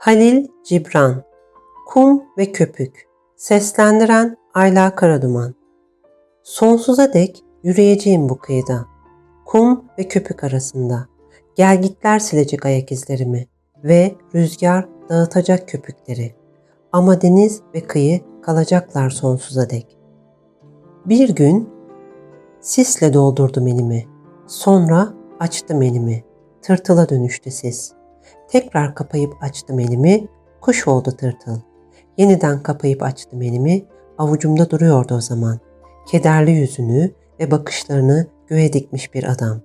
Halil Cibran Kum ve Köpük Seslendiren Ayla Karaduman Sonsuza dek yürüyeceğim bu kıyıda. Kum ve köpük arasında. Gelgitler silecek ayak izlerimi ve rüzgar dağıtacak köpükleri. Ama deniz ve kıyı kalacaklar sonsuza dek. Bir gün sisle doldurdum elimi. Sonra açtım elimi. Tırtıla dönüştü sis.'' Tekrar kapayıp açtım elimi, kuş oldu tırtıl. Yeniden kapayıp açtım elimi, avucumda duruyordu o zaman. Kederli yüzünü ve bakışlarını göğe dikmiş bir adam.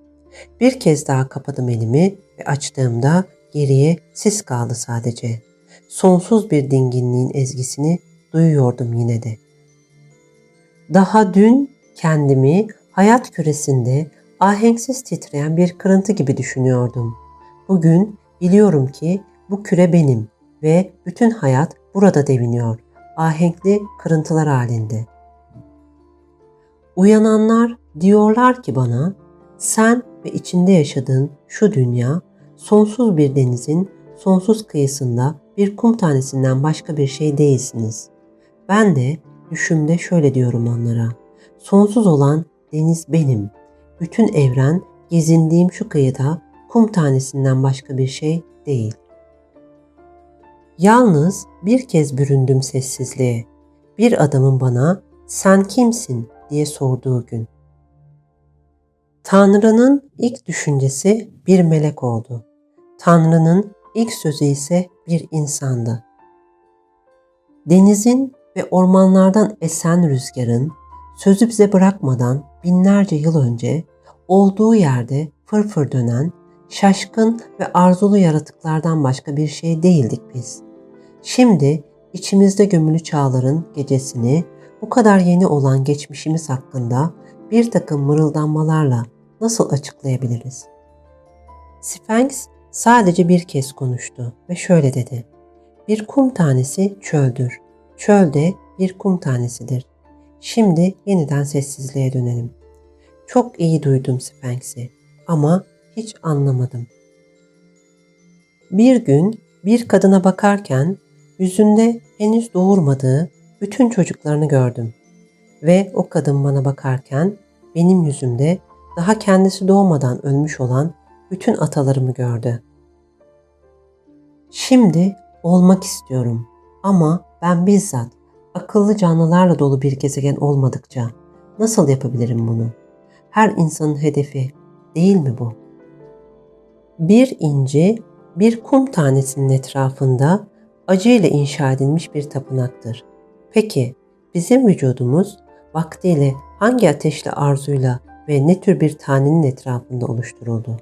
Bir kez daha kapadım elimi ve açtığımda geriye sis kaldı sadece. Sonsuz bir dinginliğin ezgisini duyuyordum yine de. Daha dün kendimi hayat küresinde ahenksiz titreyen bir kırıntı gibi düşünüyordum. Bugün Biliyorum ki bu küre benim ve bütün hayat burada deviniyor, ahenkli kırıntılar halinde. Uyananlar diyorlar ki bana, sen ve içinde yaşadığın şu dünya, sonsuz bir denizin sonsuz kıyısında bir kum tanesinden başka bir şey değilsiniz. Ben de düşümde şöyle diyorum onlara, sonsuz olan deniz benim. Bütün evren gezindiğim şu kıyıda kum tanesinden başka bir şey değil. Yalnız bir kez büründüm sessizliğe. Bir adamın bana sen kimsin diye sorduğu gün. Tanrı'nın ilk düşüncesi bir melek oldu. Tanrı'nın ilk sözü ise bir insandı. Denizin ve ormanlardan esen rüzgarın sözü bize bırakmadan binlerce yıl önce olduğu yerde fırfır dönen şaşkın ve arzulu yaratıklardan başka bir şey değildik biz. Şimdi içimizde gömülü çağların gecesini bu kadar yeni olan geçmişimiz hakkında bir takım mırıldanmalarla nasıl açıklayabiliriz? Sphinx sadece bir kez konuştu ve şöyle dedi. Bir kum tanesi çöldür. Çöl de bir kum tanesidir. Şimdi yeniden sessizliğe dönelim. Çok iyi duydum Sphinx'i ama hiç anlamadım. Bir gün bir kadına bakarken yüzünde henüz doğurmadığı bütün çocuklarını gördüm. Ve o kadın bana bakarken benim yüzümde daha kendisi doğmadan ölmüş olan bütün atalarımı gördü. Şimdi olmak istiyorum ama ben bizzat akıllı canlılarla dolu bir gezegen olmadıkça nasıl yapabilirim bunu? Her insanın hedefi değil mi bu?'' Bir inci bir kum tanesinin etrafında acıyla inşa edilmiş bir tapınaktır. Peki bizim vücudumuz vaktiyle hangi ateşli arzuyla ve ne tür bir tanenin etrafında oluşturuldu?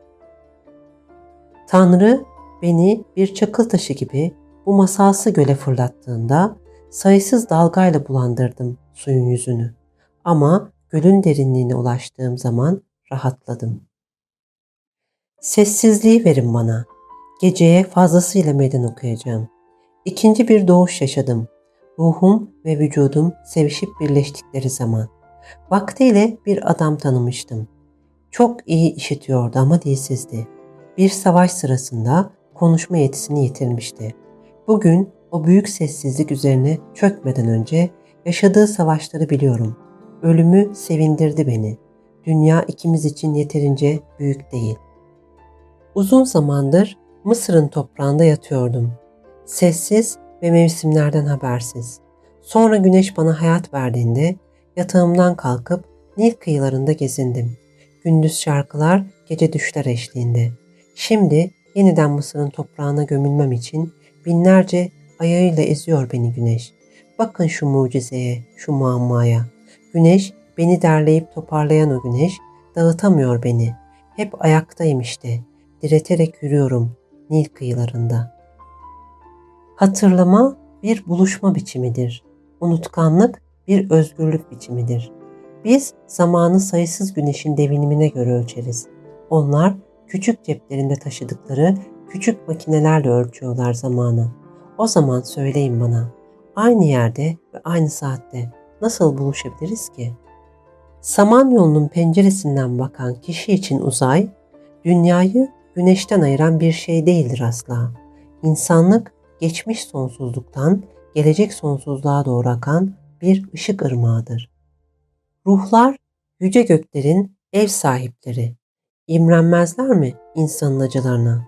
Tanrı beni bir çakıl taşı gibi bu masalsı göle fırlattığında sayısız dalgayla bulandırdım suyun yüzünü. Ama gölün derinliğine ulaştığım zaman rahatladım. Sessizliği verin bana. Geceye fazlasıyla meydan okuyacağım. İkinci bir doğuş yaşadım. Ruhum ve vücudum sevişip birleştikleri zaman. Vaktiyle bir adam tanımıştım. Çok iyi işitiyordu ama dilsizdi. Bir savaş sırasında konuşma yetisini yitirmişti. Bugün o büyük sessizlik üzerine çökmeden önce yaşadığı savaşları biliyorum. Ölümü sevindirdi beni. Dünya ikimiz için yeterince büyük değil. Uzun zamandır Mısır'ın toprağında yatıyordum. Sessiz ve mevsimlerden habersiz. Sonra güneş bana hayat verdiğinde yatağımdan kalkıp Nil kıyılarında gezindim. Gündüz şarkılar, gece düşler eşliğinde. Şimdi yeniden Mısır'ın toprağına gömülmem için binlerce ayağıyla eziyor beni güneş. Bakın şu mucizeye, şu muammaya. Güneş, beni derleyip toparlayan o güneş, dağıtamıyor beni. Hep ayaktayım işte direterek yürüyorum Nil kıyılarında. Hatırlama bir buluşma biçimidir. Unutkanlık bir özgürlük biçimidir. Biz zamanı sayısız güneşin devinimine göre ölçeriz. Onlar küçük ceplerinde taşıdıkları küçük makinelerle ölçüyorlar zamanı. O zaman söyleyin bana, aynı yerde ve aynı saatte nasıl buluşabiliriz ki? Samanyolu'nun penceresinden bakan kişi için uzay, dünyayı güneşten ayıran bir şey değildir asla. İnsanlık geçmiş sonsuzluktan gelecek sonsuzluğa doğru akan bir ışık ırmağıdır. Ruhlar yüce göklerin ev sahipleri. İmrenmezler mi insanın acılarına?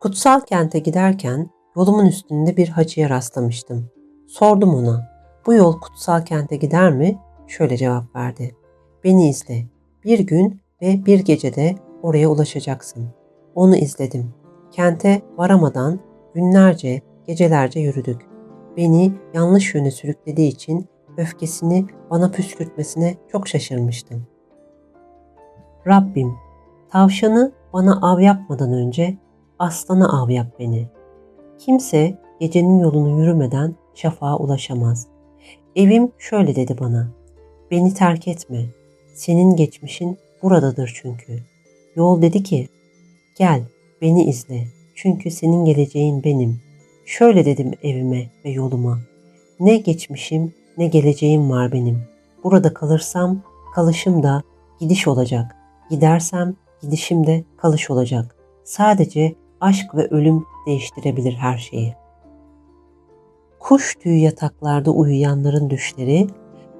Kutsal kente giderken yolumun üstünde bir hacıya rastlamıştım. Sordum ona, bu yol kutsal kente gider mi? Şöyle cevap verdi. Beni izle. Bir gün ve bir gecede oraya ulaşacaksın. Onu izledim. Kente varamadan günlerce, gecelerce yürüdük. Beni yanlış yöne sürüklediği için öfkesini bana püskürtmesine çok şaşırmıştım. Rabbim, tavşanı bana av yapmadan önce aslana av yap beni. Kimse gecenin yolunu yürümeden şafağa ulaşamaz. Evim şöyle dedi bana. Beni terk etme. Senin geçmişin buradadır çünkü. Yol dedi ki, gel beni izle. Çünkü senin geleceğin benim. Şöyle dedim evime ve yoluma. Ne geçmişim ne geleceğim var benim. Burada kalırsam kalışım da gidiş olacak. Gidersem gidişim de kalış olacak. Sadece aşk ve ölüm değiştirebilir her şeyi. Kuş tüyü yataklarda uyuyanların düşleri,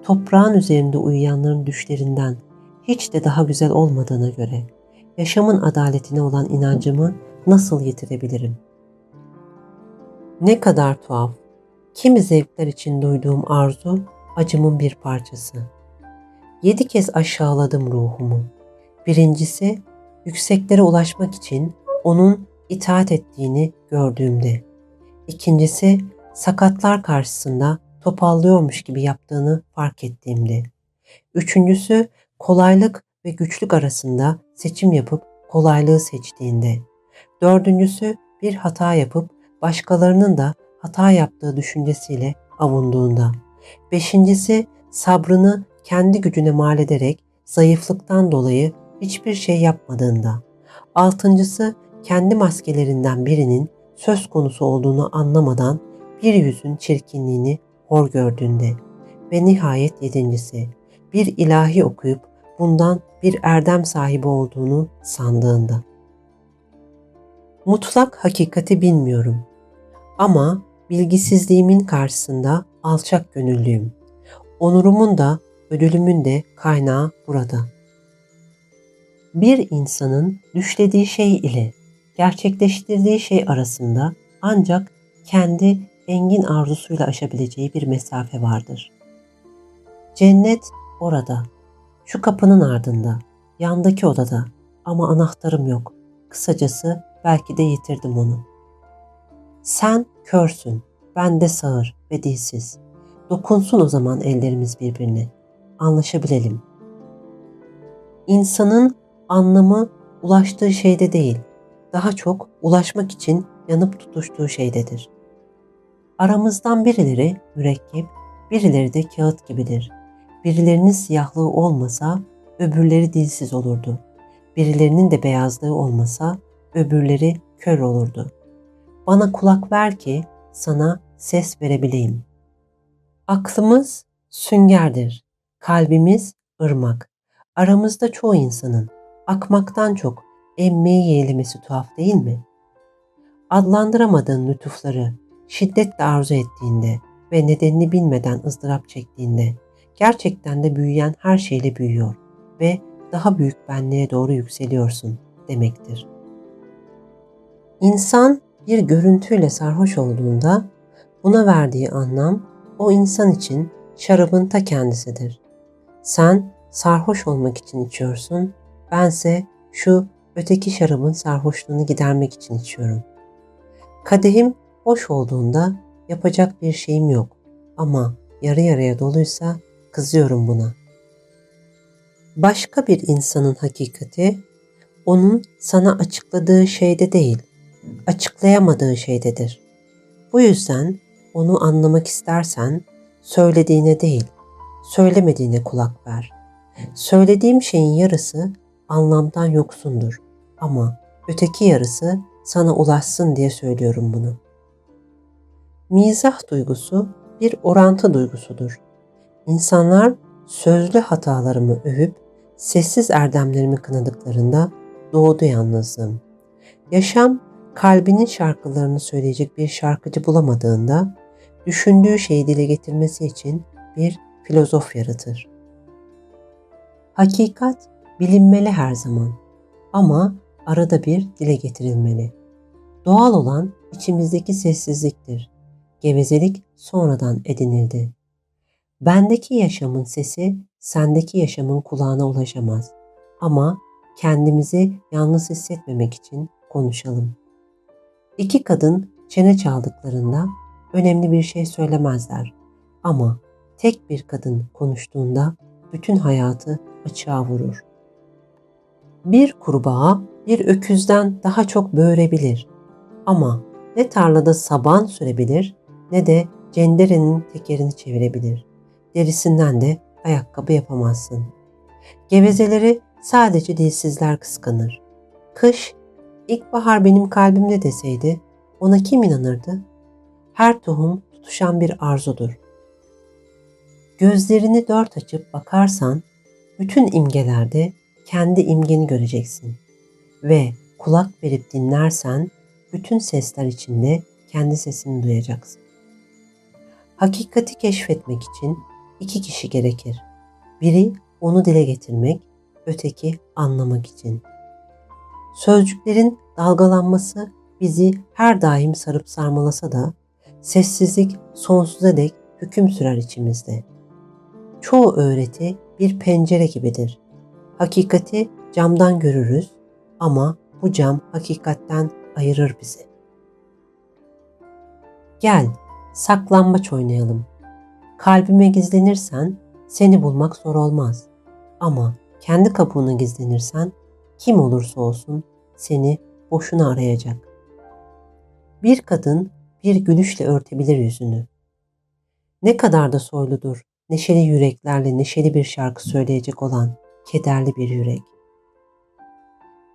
toprağın üzerinde uyuyanların düşlerinden hiç de daha güzel olmadığına göre yaşamın adaletine olan inancımı nasıl yitirebilirim? Ne kadar tuhaf. Kimi zevkler için duyduğum arzu acımın bir parçası. Yedi kez aşağıladım ruhumu. Birincisi yükseklere ulaşmak için onun itaat ettiğini gördüğümde. İkincisi sakatlar karşısında topallıyormuş gibi yaptığını fark ettiğimde. Üçüncüsü kolaylık ve güçlük arasında seçim yapıp kolaylığı seçtiğinde. Dördüncüsü bir hata yapıp başkalarının da hata yaptığı düşüncesiyle avunduğunda. Beşincisi sabrını kendi gücüne mal ederek zayıflıktan dolayı hiçbir şey yapmadığında. Altıncısı kendi maskelerinden birinin söz konusu olduğunu anlamadan bir yüzün çirkinliğini hor gördüğünde. Ve nihayet yedincisi bir ilahi okuyup bundan bir erdem sahibi olduğunu sandığında. Mutlak hakikati bilmiyorum. Ama bilgisizliğimin karşısında alçak gönüllüyüm. Onurumun da ödülümün de kaynağı burada. Bir insanın düşlediği şey ile gerçekleştirdiği şey arasında ancak kendi engin arzusuyla aşabileceği bir mesafe vardır. Cennet orada, şu kapının ardında, yandaki odada ama anahtarım yok. Kısacası belki de yitirdim onu. Sen körsün, ben de sağır ve dilsiz. Dokunsun o zaman ellerimiz birbirine. Anlaşabilelim. İnsanın anlamı ulaştığı şeyde değil, daha çok ulaşmak için yanıp tutuştuğu şeydedir. Aramızdan birileri mürekkep, birileri de kağıt gibidir. Birilerinin siyahlığı olmasa öbürleri dilsiz olurdu. Birilerinin de beyazlığı olmasa öbürleri kör olurdu. Bana kulak ver ki sana ses verebileyim. Aklımız süngerdir, kalbimiz ırmak. Aramızda çoğu insanın akmaktan çok emmeyi yeğlemesi tuhaf değil mi? Adlandıramadığın lütufları şiddetle arzu ettiğinde ve nedenini bilmeden ızdırap çektiğinde gerçekten de büyüyen her şeyle büyüyor ve daha büyük benliğe doğru yükseliyorsun demektir. İnsan bir görüntüyle sarhoş olduğunda buna verdiği anlam o insan için şarabın ta kendisidir. Sen sarhoş olmak için içiyorsun, bense şu öteki şarabın sarhoşluğunu gidermek için içiyorum. Kadehim boş olduğunda yapacak bir şeyim yok ama yarı yarıya doluysa kızıyorum buna. Başka bir insanın hakikati onun sana açıkladığı şeyde değil, açıklayamadığı şeydedir. Bu yüzden onu anlamak istersen söylediğine değil, söylemediğine kulak ver. Söylediğim şeyin yarısı anlamdan yoksundur ama öteki yarısı sana ulaşsın diye söylüyorum bunu. Mizah duygusu bir orantı duygusudur. İnsanlar sözlü hatalarımı övüp sessiz erdemlerimi kınadıklarında doğdu yalnızlığım. Yaşam kalbinin şarkılarını söyleyecek bir şarkıcı bulamadığında düşündüğü şeyi dile getirmesi için bir filozof yaratır. Hakikat bilinmeli her zaman ama arada bir dile getirilmeli. Doğal olan içimizdeki sessizliktir. Gevezelik sonradan edinildi. Bendeki yaşamın sesi sendeki yaşamın kulağına ulaşamaz. Ama kendimizi yalnız hissetmemek için konuşalım. İki kadın çene çaldıklarında önemli bir şey söylemezler. Ama tek bir kadın konuştuğunda bütün hayatı açığa vurur. Bir kurbağa bir öküzden daha çok böğürebilir. Ama ne tarlada saban sürebilir ne de cenderenin tekerini çevirebilir. Derisinden de ayakkabı yapamazsın. Gevezeleri sadece dilsizler kıskanır. Kış, ilkbahar benim kalbimde deseydi ona kim inanırdı? Her tohum tutuşan bir arzudur. Gözlerini dört açıp bakarsan bütün imgelerde kendi imgeni göreceksin. Ve kulak verip dinlersen bütün sesler içinde kendi sesini duyacaksın. Hakikati keşfetmek için iki kişi gerekir. Biri onu dile getirmek, öteki anlamak için. Sözcüklerin dalgalanması bizi her daim sarıp sarmalasa da sessizlik sonsuza dek hüküm sürer içimizde. Çoğu öğreti bir pencere gibidir. Hakikati camdan görürüz ama bu cam hakikatten ayırır bizi. Gel, saklambaç oynayalım. Kalbime gizlenirsen seni bulmak zor olmaz. Ama kendi kabuğuna gizlenirsen kim olursa olsun seni boşuna arayacak. Bir kadın bir gülüşle örtebilir yüzünü. Ne kadar da soyludur neşeli yüreklerle neşeli bir şarkı söyleyecek olan kederli bir yürek.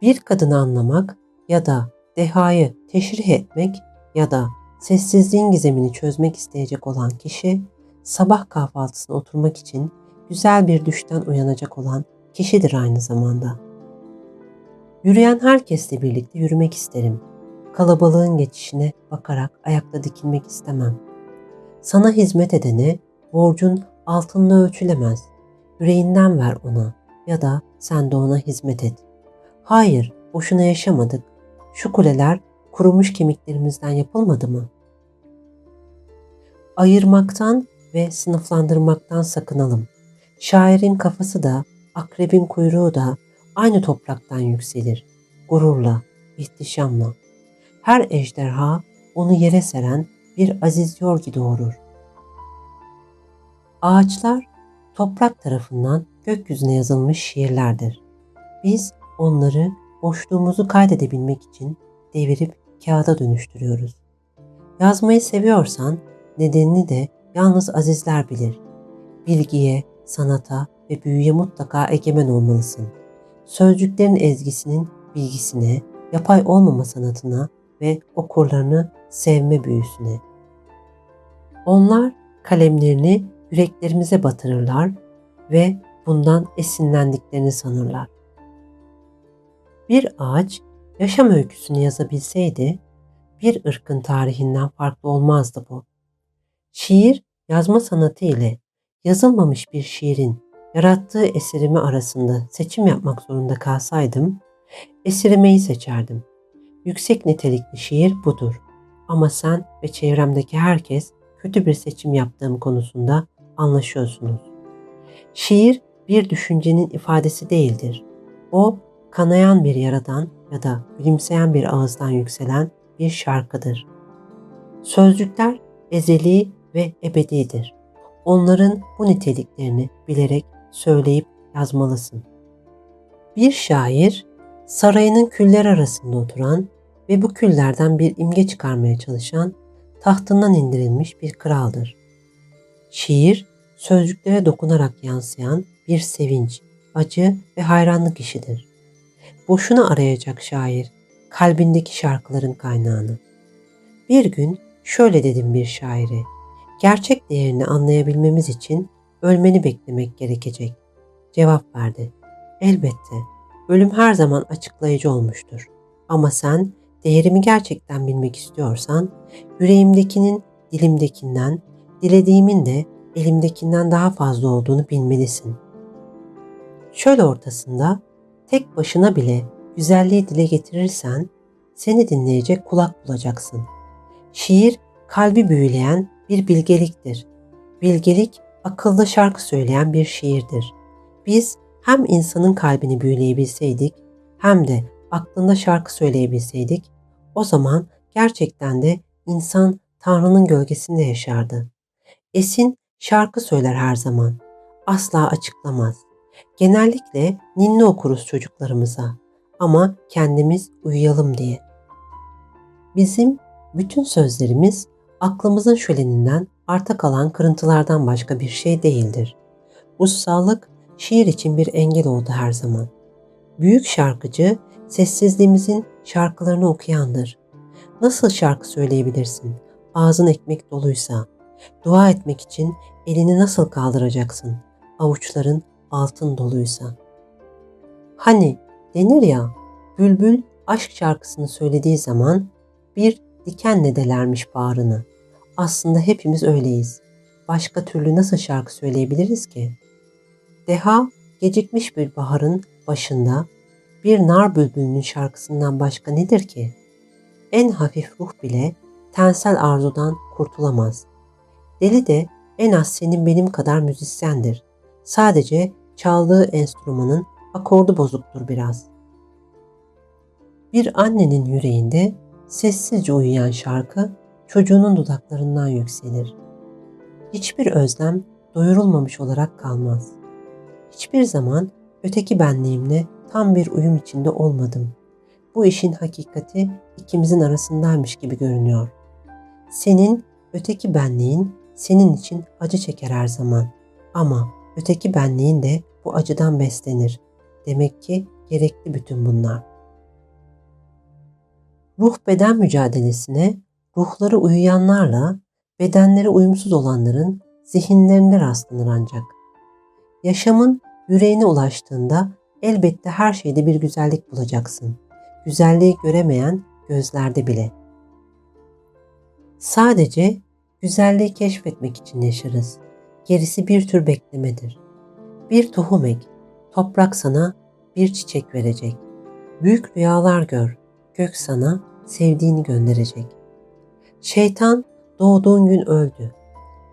Bir kadını anlamak ya da dehayı teşrih etmek ya da sessizliğin gizemini çözmek isteyecek olan kişi sabah kahvaltısına oturmak için güzel bir düşten uyanacak olan kişidir aynı zamanda. Yürüyen herkesle birlikte yürümek isterim. Kalabalığın geçişine bakarak ayakta dikilmek istemem. Sana hizmet edene borcun altınla ölçülemez. Yüreğinden ver ona ya da sen de ona hizmet et. Hayır, boşuna yaşamadık. Şu kuleler kurumuş kemiklerimizden yapılmadı mı? Ayırmaktan ve sınıflandırmaktan sakınalım. Şairin kafası da, akrebin kuyruğu da aynı topraktan yükselir. Gururla, ihtişamla. Her ejderha onu yere seren bir aziz yorgi doğurur. Ağaçlar toprak tarafından gökyüzüne yazılmış şiirlerdir. Biz onları boşluğumuzu kaydedebilmek için devirip kağıda dönüştürüyoruz. Yazmayı seviyorsan nedenini de yalnız azizler bilir. Bilgiye, sanata ve büyüye mutlaka egemen olmalısın. Sözcüklerin ezgisinin bilgisine, yapay olmama sanatına ve okurlarını sevme büyüsüne. Onlar kalemlerini yüreklerimize batırırlar ve bundan esinlendiklerini sanırlar. Bir ağaç yaşam öyküsünü yazabilseydi bir ırkın tarihinden farklı olmazdı bu. Şiir yazma sanatı ile yazılmamış bir şiirin yarattığı eserimi arasında seçim yapmak zorunda kalsaydım, esirimeyi seçerdim. Yüksek nitelikli şiir budur. Ama sen ve çevremdeki herkes kötü bir seçim yaptığım konusunda anlaşıyorsunuz. Şiir bir düşüncenin ifadesi değildir. O kanayan bir yaradan ya da gülümseyen bir ağızdan yükselen bir şarkıdır. Sözcükler ezeli ve ebedidir. Onların bu niteliklerini bilerek söyleyip yazmalısın. Bir şair sarayının küller arasında oturan ve bu küllerden bir imge çıkarmaya çalışan tahtından indirilmiş bir kraldır. Şiir, sözcüklere dokunarak yansıyan bir sevinç, acı ve hayranlık işidir. Boşuna arayacak şair, kalbindeki şarkıların kaynağını. Bir gün şöyle dedim bir şaire, gerçek değerini anlayabilmemiz için ölmeni beklemek gerekecek. Cevap verdi, elbette, ölüm her zaman açıklayıcı olmuştur. Ama sen Değerimi gerçekten bilmek istiyorsan, yüreğimdekinin dilimdekinden, dilediğimin de elimdekinden daha fazla olduğunu bilmelisin. Şöyle ortasında tek başına bile güzelliği dile getirirsen seni dinleyecek kulak bulacaksın. Şiir kalbi büyüleyen bir bilgeliktir. Bilgelik akıllı şarkı söyleyen bir şiirdir. Biz hem insanın kalbini büyüleyebilseydik hem de aklında şarkı söyleyebilseydik o zaman gerçekten de insan Tanrı'nın gölgesinde yaşardı. Esin şarkı söyler her zaman. Asla açıklamaz. Genellikle ninni okuruz çocuklarımıza ama kendimiz uyuyalım diye. Bizim bütün sözlerimiz aklımızın şöleninden arta kalan kırıntılardan başka bir şey değildir. Ussallık şiir için bir engel oldu her zaman. Büyük şarkıcı sessizliğimizin şarkılarını okuyandır. Nasıl şarkı söyleyebilirsin? Ağzın ekmek doluysa. Dua etmek için elini nasıl kaldıracaksın? Avuçların altın doluysa. Hani denir ya, bülbül aşk şarkısını söylediği zaman bir dikenle delermiş bağrını. Aslında hepimiz öyleyiz. Başka türlü nasıl şarkı söyleyebiliriz ki? Deha gecikmiş bir baharın başında bir nar bülbülünün şarkısından başka nedir ki? En hafif ruh bile tensel arzudan kurtulamaz. Deli de en az senin benim kadar müzisyendir. Sadece çaldığı enstrümanın akordu bozuktur biraz. Bir annenin yüreğinde sessizce uyuyan şarkı çocuğunun dudaklarından yükselir. Hiçbir özlem doyurulmamış olarak kalmaz. Hiçbir zaman öteki benliğimle tam bir uyum içinde olmadım. Bu işin hakikati ikimizin arasındaymış gibi görünüyor. Senin öteki benliğin senin için acı çeker her zaman. Ama öteki benliğin de bu acıdan beslenir. Demek ki gerekli bütün bunlar. Ruh beden mücadelesine ruhları uyuyanlarla bedenleri uyumsuz olanların zihinlerinde rastlanır ancak. Yaşamın yüreğine ulaştığında elbette her şeyde bir güzellik bulacaksın. Güzelliği göremeyen gözlerde bile. Sadece güzelliği keşfetmek için yaşarız. Gerisi bir tür beklemedir. Bir tohum ek, toprak sana bir çiçek verecek. Büyük rüyalar gör, gök sana sevdiğini gönderecek. Şeytan doğduğun gün öldü.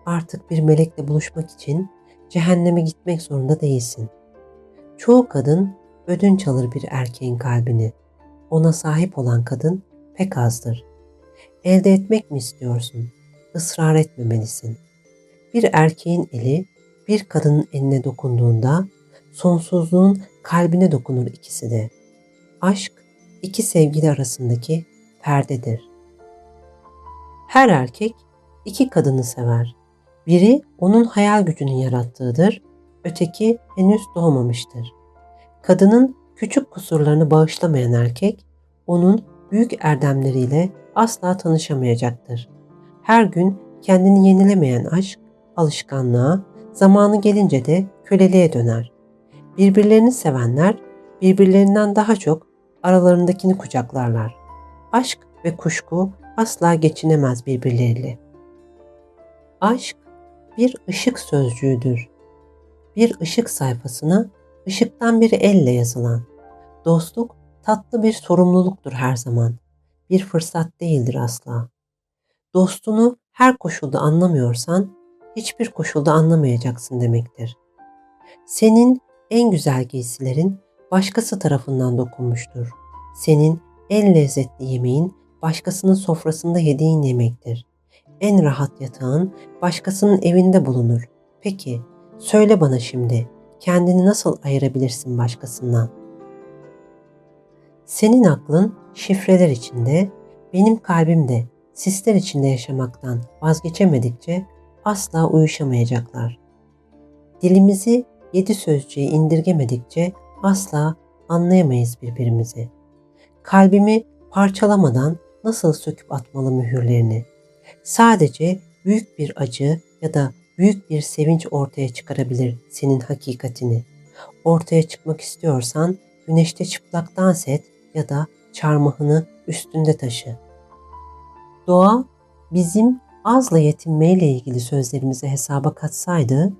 Artık bir melekle buluşmak için cehenneme gitmek zorunda değilsin. Çoğu kadın ödünç alır bir erkeğin kalbini. Ona sahip olan kadın pek azdır. Elde etmek mi istiyorsun? Israr etmemelisin. Bir erkeğin eli bir kadının eline dokunduğunda sonsuzluğun kalbine dokunur ikisi de. Aşk iki sevgili arasındaki perdedir. Her erkek iki kadını sever. Biri onun hayal gücünün yarattığıdır, öteki henüz doğmamıştır. Kadının küçük kusurlarını bağışlamayan erkek, onun büyük erdemleriyle asla tanışamayacaktır. Her gün kendini yenilemeyen aşk, alışkanlığa, zamanı gelince de köleliğe döner. Birbirlerini sevenler, birbirlerinden daha çok aralarındakini kucaklarlar. Aşk ve kuşku asla geçinemez birbirleriyle. Aşk bir ışık sözcüğüdür. Bir ışık sayfasına ışıktan bir elle yazılan. Dostluk tatlı bir sorumluluktur her zaman. Bir fırsat değildir asla. Dostunu her koşulda anlamıyorsan hiçbir koşulda anlamayacaksın demektir. Senin en güzel giysilerin başkası tarafından dokunmuştur. Senin en lezzetli yemeğin başkasının sofrasında yediğin yemektir. En rahat yatağın başkasının evinde bulunur. Peki, söyle bana şimdi, kendini nasıl ayırabilirsin başkasından? Senin aklın şifreler içinde, benim kalbim de sisler içinde yaşamaktan vazgeçemedikçe asla uyuşamayacaklar. Dilimizi yedi sözcüğe indirgemedikçe asla anlayamayız birbirimizi. Kalbimi parçalamadan nasıl söküp atmalı mühürlerini? Sadece büyük bir acı ya da büyük bir sevinç ortaya çıkarabilir senin hakikatini. Ortaya çıkmak istiyorsan güneşte çıplak dans et ya da çarmıhını üstünde taşı. Doğa bizim azla yetinmeyle ilgili sözlerimizi hesaba katsaydı,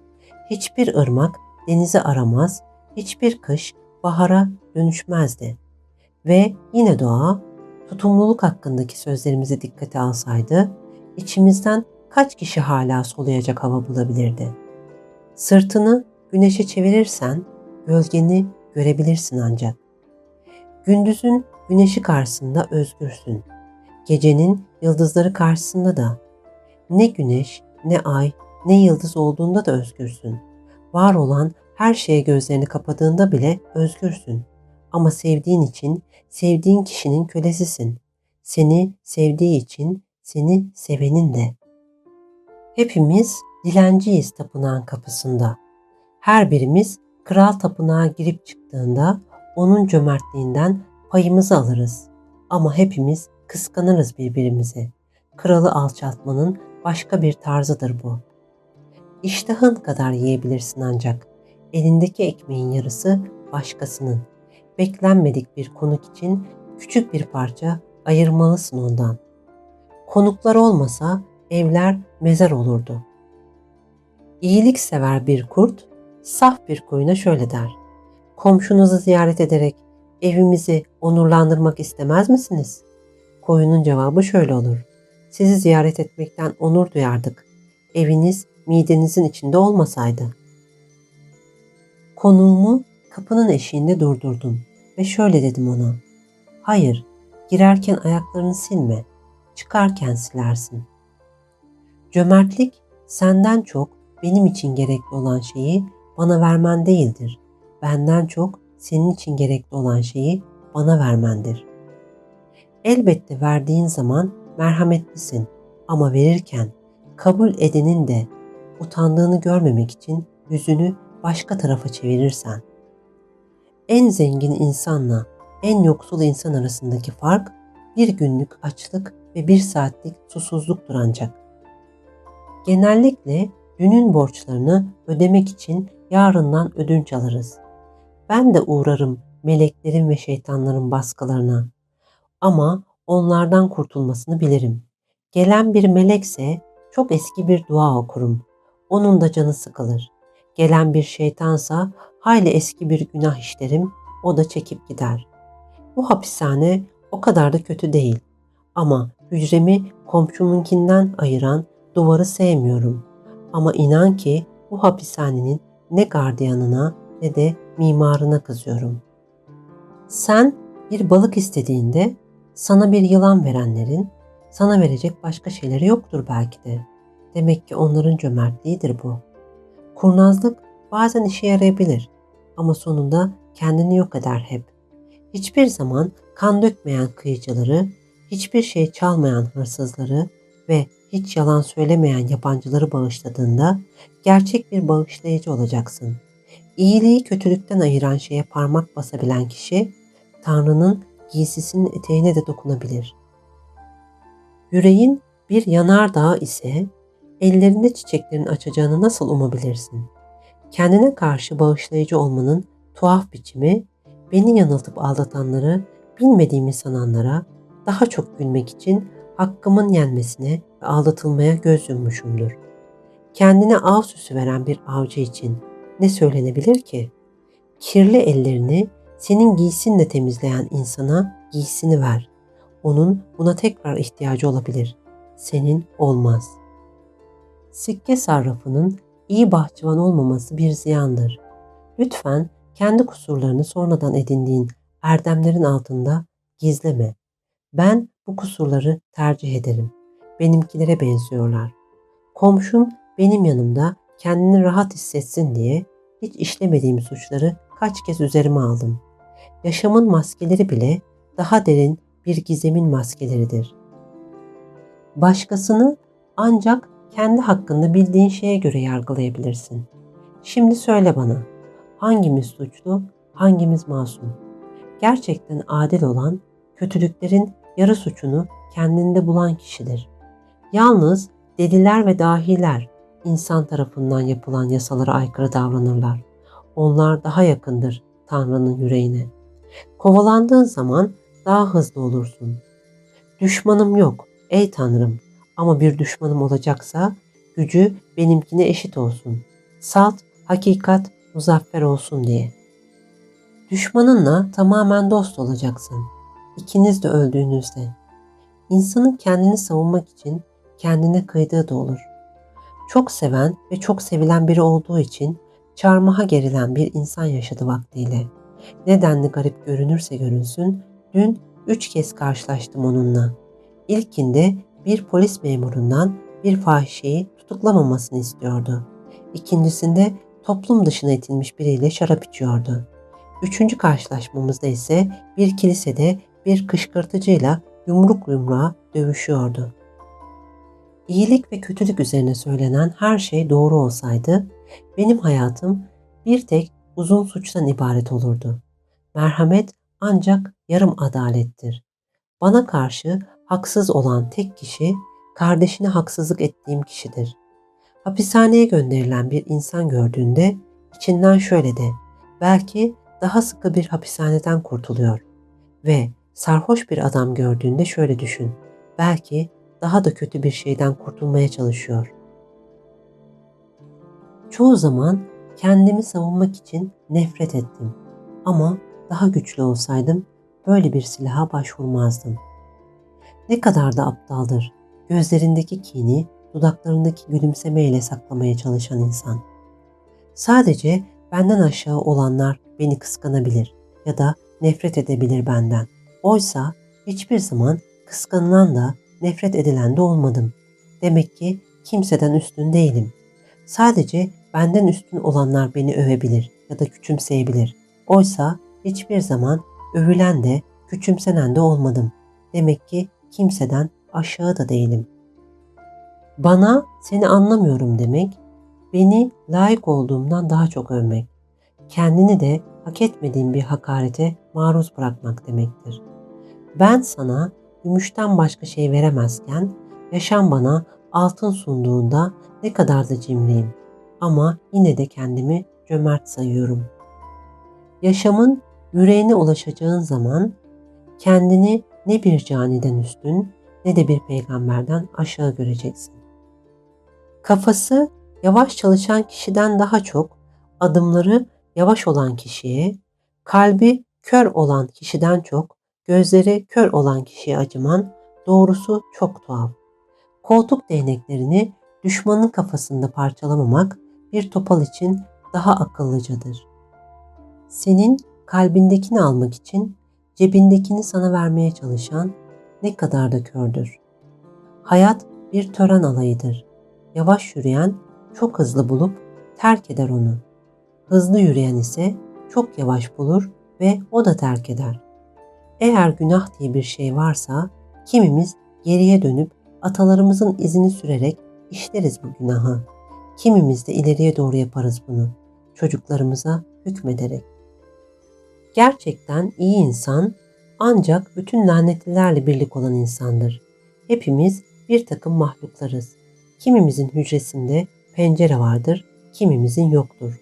hiçbir ırmak denizi aramaz, hiçbir kış bahara dönüşmezdi. Ve yine doğa tutumluluk hakkındaki sözlerimizi dikkate alsaydı, içimizden kaç kişi hala soluyacak hava bulabilirdi? Sırtını güneşe çevirirsen gölgeni görebilirsin ancak. Gündüzün güneşi karşısında özgürsün. Gecenin yıldızları karşısında da ne güneş, ne ay, ne yıldız olduğunda da özgürsün. Var olan her şeye gözlerini kapadığında bile özgürsün. Ama sevdiğin için sevdiğin kişinin kölesisin. Seni sevdiği için seni sevenin de. Hepimiz dilenciyiz tapınağın kapısında. Her birimiz kral tapınağa girip çıktığında onun cömertliğinden payımızı alırız. Ama hepimiz kıskanırız birbirimizi. Kralı alçaltmanın başka bir tarzıdır bu. İştahın kadar yiyebilirsin ancak. Elindeki ekmeğin yarısı başkasının. Beklenmedik bir konuk için küçük bir parça ayırmalısın ondan. Konuklar olmasa evler mezar olurdu. İyilik sever bir kurt, saf bir koyuna şöyle der. Komşunuzu ziyaret ederek evimizi onurlandırmak istemez misiniz? Koyunun cevabı şöyle olur. Sizi ziyaret etmekten onur duyardık. Eviniz midenizin içinde olmasaydı. Konuğumu kapının eşiğinde durdurdum ve şöyle dedim ona. Hayır, girerken ayaklarını silme, çıkarken silersin. Cömertlik senden çok benim için gerekli olan şeyi bana vermen değildir. Benden çok senin için gerekli olan şeyi bana vermendir. Elbette verdiğin zaman merhametlisin ama verirken kabul edenin de utandığını görmemek için yüzünü başka tarafa çevirirsen. En zengin insanla en yoksul insan arasındaki fark bir günlük açlık ve bir saatlik susuzluktur ancak. Genellikle dünün borçlarını ödemek için yarından ödünç alırız. Ben de uğrarım meleklerin ve şeytanların baskılarına. Ama onlardan kurtulmasını bilirim. Gelen bir melekse çok eski bir dua okurum. Onun da canı sıkılır. Gelen bir şeytansa hayli eski bir günah işlerim. O da çekip gider. Bu hapishane o kadar da kötü değil. Ama hücremi komşumunkinden ayıran duvarı sevmiyorum. Ama inan ki bu hapishanenin ne gardiyanına ne de mimarına kızıyorum. Sen bir balık istediğinde sana bir yılan verenlerin sana verecek başka şeyleri yoktur belki de. Demek ki onların cömertliğidir bu. Kurnazlık bazen işe yarayabilir ama sonunda kendini yok eder hep. Hiçbir zaman kan dökmeyen kıyıcıları, hiçbir şey çalmayan hırsızları ve hiç yalan söylemeyen yabancıları bağışladığında gerçek bir bağışlayıcı olacaksın. İyiliği kötülükten ayıran şeye parmak basabilen kişi Tanrı'nın giysisinin eteğine de dokunabilir. Yüreğin bir yanardağ ise ellerinde çiçeklerin açacağını nasıl umabilirsin? Kendine karşı bağışlayıcı olmanın tuhaf biçimi beni yanıltıp aldatanları bilmediğimi sananlara daha çok gülmek için hakkımın yenmesine ve aldatılmaya göz yummuşumdur. Kendine av süsü veren bir avcı için ne söylenebilir ki? Kirli ellerini senin giysinle temizleyen insana giysini ver. Onun buna tekrar ihtiyacı olabilir. Senin olmaz. Sikke sarrafının iyi bahçıvan olmaması bir ziyandır. Lütfen kendi kusurlarını sonradan edindiğin erdemlerin altında gizleme. Ben bu kusurları tercih ederim. Benimkilere benziyorlar. Komşum benim yanımda kendini rahat hissetsin diye hiç işlemediğim suçları kaç kez üzerime aldım. Yaşamın maskeleri bile daha derin bir gizemin maskeleridir. Başkasını ancak kendi hakkında bildiğin şeye göre yargılayabilirsin. Şimdi söyle bana, hangimiz suçlu, hangimiz masum? Gerçekten adil olan, kötülüklerin yarı suçunu kendinde bulan kişidir. Yalnız deliler ve dahiler insan tarafından yapılan yasalara aykırı davranırlar. Onlar daha yakındır Tanrı'nın yüreğine. Kovalandığın zaman daha hızlı olursun. Düşmanım yok ey Tanrım ama bir düşmanım olacaksa gücü benimkine eşit olsun. Salt, hakikat muzaffer olsun diye. Düşmanınla tamamen dost olacaksın. İkiniz de öldüğünüzde. İnsanın kendini savunmak için kendine kıydığı da olur. Çok seven ve çok sevilen biri olduğu için çarmıha gerilen bir insan yaşadı vaktiyle. Nedenli garip görünürse görünsün, dün üç kez karşılaştım onunla. İlkinde bir polis memurundan bir fahişeyi tutuklamamasını istiyordu. İkincisinde toplum dışına itilmiş biriyle şarap içiyordu. Üçüncü karşılaşmamızda ise bir kilisede bir kışkırtıcıyla yumruk yumruğa dövüşüyordu. İyilik ve kötülük üzerine söylenen her şey doğru olsaydı, benim hayatım bir tek uzun suçtan ibaret olurdu. Merhamet ancak yarım adalettir. Bana karşı haksız olan tek kişi, kardeşine haksızlık ettiğim kişidir. Hapishaneye gönderilen bir insan gördüğünde içinden şöyle de, belki daha sıkı bir hapishaneden kurtuluyor. Ve sarhoş bir adam gördüğünde şöyle düşün, belki daha da kötü bir şeyden kurtulmaya çalışıyor. Çoğu zaman kendimi savunmak için nefret ettim. Ama daha güçlü olsaydım böyle bir silaha başvurmazdım. Ne kadar da aptaldır gözlerindeki kini dudaklarındaki gülümsemeyle saklamaya çalışan insan. Sadece benden aşağı olanlar beni kıskanabilir ya da nefret edebilir benden. Oysa hiçbir zaman kıskanılan da nefret edilen de olmadım. Demek ki kimseden üstün değilim. Sadece benden üstün olanlar beni övebilir ya da küçümseyebilir. Oysa hiçbir zaman övülen de küçümsenen de olmadım. Demek ki kimseden aşağı da değilim. Bana seni anlamıyorum demek, beni layık olduğumdan daha çok övmek, kendini de hak etmediğin bir hakarete maruz bırakmak demektir. Ben sana gümüşten başka şey veremezken, yaşam bana altın sunduğunda ne kadar da cimriyim. Ama yine de kendimi cömert sayıyorum. Yaşamın yüreğine ulaşacağın zaman kendini ne bir caniden üstün ne de bir peygamberden aşağı göreceksin. Kafası yavaş çalışan kişiden daha çok adımları yavaş olan kişiye, kalbi kör olan kişiden çok gözleri kör olan kişiye acıman doğrusu çok tuhaf. Koltuk değneklerini düşmanın kafasında parçalamamak bir topal için daha akıllıcadır. Senin kalbindekini almak için cebindekini sana vermeye çalışan ne kadar da kördür. Hayat bir tören alayıdır. Yavaş yürüyen çok hızlı bulup terk eder onu. Hızlı yürüyen ise çok yavaş bulur ve o da terk eder. Eğer günah diye bir şey varsa kimimiz geriye dönüp atalarımızın izini sürerek işleriz bu günahı. Kimimiz de ileriye doğru yaparız bunu. Çocuklarımıza hükmederek. Gerçekten iyi insan ancak bütün lanetlilerle birlik olan insandır. Hepimiz bir takım mahluklarız. Kimimizin hücresinde pencere vardır, kimimizin yoktur.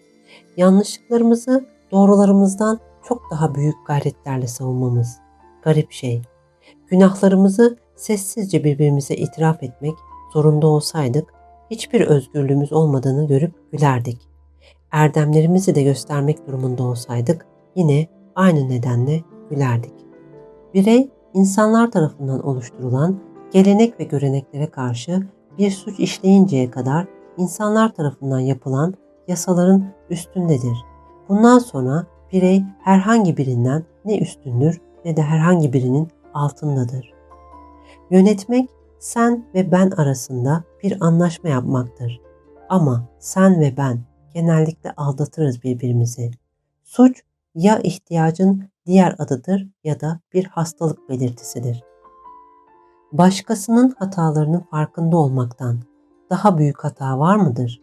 Yanlışlıklarımızı doğrularımızdan çok daha büyük gayretlerle savunmamız. Garip şey. Günahlarımızı sessizce birbirimize itiraf etmek zorunda olsaydık hiçbir özgürlüğümüz olmadığını görüp gülerdik. Erdemlerimizi de göstermek durumunda olsaydık yine aynı nedenle gülerdik. Birey insanlar tarafından oluşturulan gelenek ve göreneklere karşı bir suç işleyinceye kadar insanlar tarafından yapılan yasaların üstündedir. Bundan sonra birey herhangi birinden ne üstündür ne de herhangi birinin altındadır. Yönetmek sen ve ben arasında bir anlaşma yapmaktır. Ama sen ve ben genellikle aldatırız birbirimizi. Suç ya ihtiyacın diğer adıdır ya da bir hastalık belirtisidir. Başkasının hatalarının farkında olmaktan daha büyük hata var mıdır?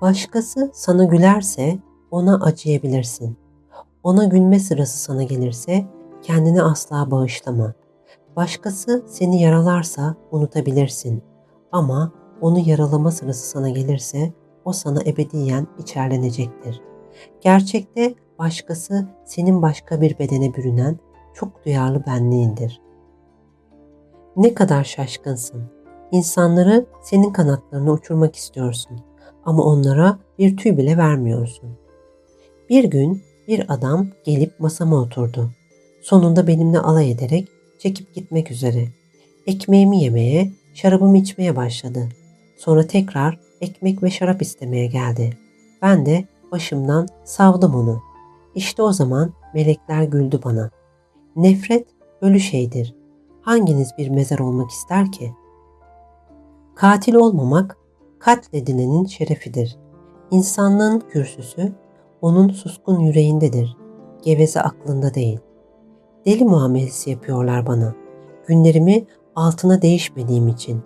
Başkası sana gülerse ona acıyabilirsin. Ona gülme sırası sana gelirse kendini asla bağışlama. Başkası seni yaralarsa unutabilirsin. Ama onu yaralama sırası sana gelirse o sana ebediyen içerlenecektir. Gerçekte başkası senin başka bir bedene bürünen çok duyarlı benliğindir. Ne kadar şaşkınsın. İnsanları senin kanatlarına uçurmak istiyorsun ama onlara bir tüy bile vermiyorsun. Bir gün bir adam gelip masama oturdu. Sonunda benimle alay ederek çekip gitmek üzere. Ekmeğimi yemeye, şarabımı içmeye başladı. Sonra tekrar ekmek ve şarap istemeye geldi. Ben de başımdan savdım onu. İşte o zaman melekler güldü bana. Nefret ölü şeydir. Hanginiz bir mezar olmak ister ki? Katil olmamak katledilenin şerefidir. İnsanlığın kürsüsü onun suskun yüreğindedir. Geveze aklında değil. Deli muamelesi yapıyorlar bana. Günlerimi altına değişmediğim için.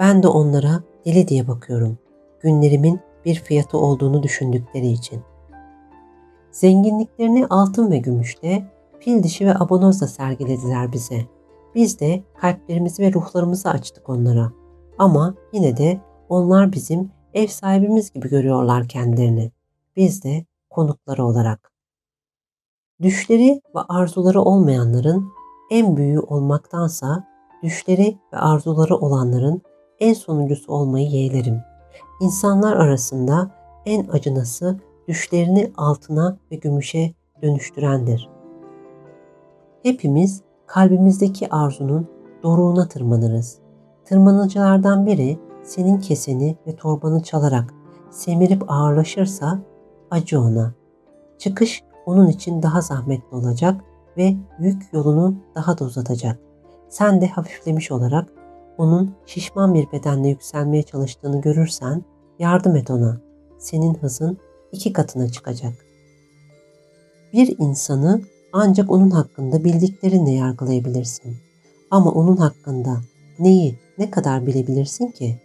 Ben de onlara deli diye bakıyorum. Günlerimin bir fiyatı olduğunu düşündükleri için. Zenginliklerini altın ve gümüşle, fil dişi ve abonozla sergilediler bize. Biz de kalplerimizi ve ruhlarımızı açtık onlara. Ama yine de onlar bizim ev sahibimiz gibi görüyorlar kendilerini. Biz de konukları olarak. Düşleri ve arzuları olmayanların en büyüğü olmaktansa düşleri ve arzuları olanların en sonuncusu olmayı yeğlerim. İnsanlar arasında en acınası düşlerini altına ve gümüşe dönüştürendir. Hepimiz kalbimizdeki arzunun doruğuna tırmanırız. Tırmanıcılardan biri senin keseni ve torbanı çalarak semirip ağırlaşırsa acı ona. Çıkış onun için daha zahmetli olacak ve yük yolunu daha da uzatacak. Sen de hafiflemiş olarak onun şişman bir bedenle yükselmeye çalıştığını görürsen yardım et ona. Senin hızın iki katına çıkacak. Bir insanı ancak onun hakkında bildiklerinle yargılayabilirsin. Ama onun hakkında neyi ne kadar bilebilirsin ki?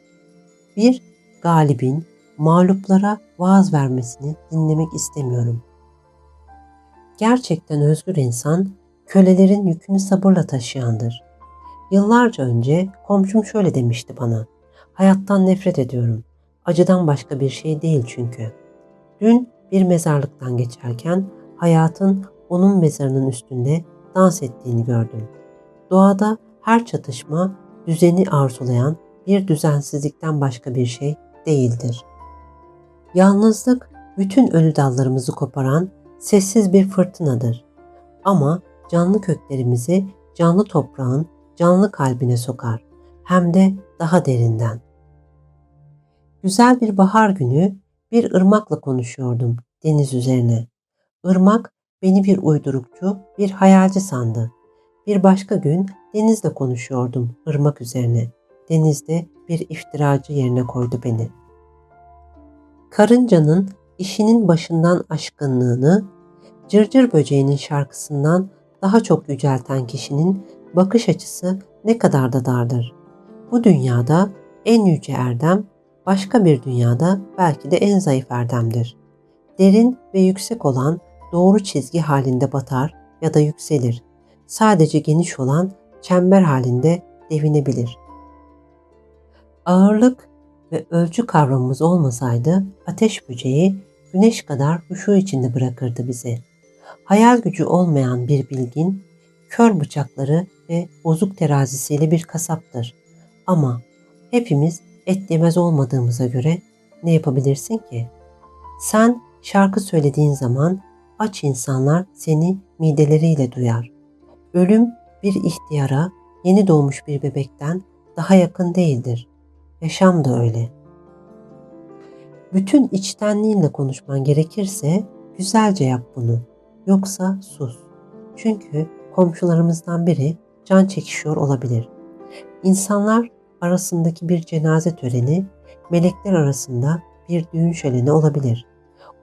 Bir galibin mağluplara vaaz vermesini dinlemek istemiyorum. Gerçekten özgür insan kölelerin yükünü sabırla taşıyandır. Yıllarca önce komşum şöyle demişti bana. Hayattan nefret ediyorum. Acıdan başka bir şey değil çünkü. Dün bir mezarlıktan geçerken hayatın onun mezarının üstünde dans ettiğini gördüm. Doğada her çatışma düzeni arzulayan bir düzensizlikten başka bir şey değildir. Yalnızlık bütün ölü dallarımızı koparan sessiz bir fırtınadır. Ama canlı köklerimizi canlı toprağın canlı kalbine sokar. Hem de daha derinden. Güzel bir bahar günü bir ırmakla konuşuyordum deniz üzerine. Irmak beni bir uydurukçu, bir hayalci sandı. Bir başka gün denizle konuşuyordum ırmak üzerine. Denizde bir iftiracı yerine koydu beni. Karıncanın işinin başından aşkınlığını, cırcır böceğinin şarkısından daha çok yücelten kişinin bakış açısı ne kadar da dardır. Bu dünyada en yüce erdem, başka bir dünyada belki de en zayıf erdemdir. Derin ve yüksek olan doğru çizgi halinde batar ya da yükselir. Sadece geniş olan çember halinde devinebilir. Ağırlık ve ölçü kavramımız olmasaydı ateş böceği güneş kadar huşu içinde bırakırdı bizi. Hayal gücü olmayan bir bilgin, kör bıçakları ve bozuk terazisiyle bir kasaptır. Ama hepimiz et yemez olmadığımıza göre ne yapabilirsin ki? Sen şarkı söylediğin zaman aç insanlar seni mideleriyle duyar. Ölüm bir ihtiyara, yeni doğmuş bir bebekten daha yakın değildir. Yaşam da öyle. Bütün içtenliğinle konuşman gerekirse güzelce yap bunu. Yoksa sus. Çünkü komşularımızdan biri can çekişiyor olabilir. İnsanlar arasındaki bir cenaze töreni, melekler arasında bir düğün şöleni olabilir.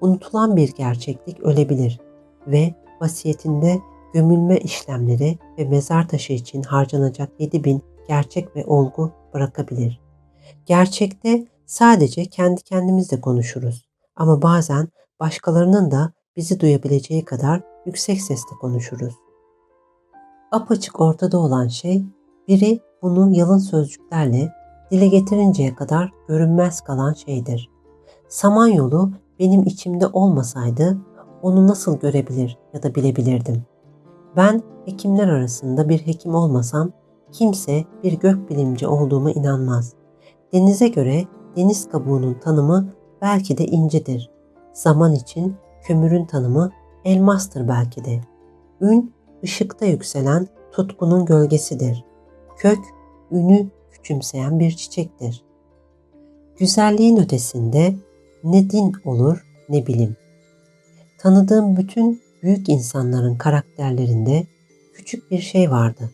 Unutulan bir gerçeklik ölebilir ve vasiyetinde gömülme işlemleri ve mezar taşı için harcanacak 7 bin gerçek ve olgu bırakabilir. Gerçekte sadece kendi kendimizle konuşuruz ama bazen başkalarının da bizi duyabileceği kadar yüksek sesle konuşuruz. Apaçık ortada olan şey biri bunu yalın sözcüklerle dile getirinceye kadar görünmez kalan şeydir. Samanyolu benim içimde olmasaydı onu nasıl görebilir ya da bilebilirdim? Ben hekimler arasında bir hekim olmasam kimse bir gökbilimci olduğuma inanmaz. Denize göre deniz kabuğunun tanımı belki de incidir. Zaman için kömürün tanımı elmastır belki de. Ün ışıkta yükselen tutkunun gölgesidir. Kök ünü küçümseyen bir çiçektir. Güzelliğin ötesinde ne din olur ne bilim. Tanıdığım bütün büyük insanların karakterlerinde küçük bir şey vardı.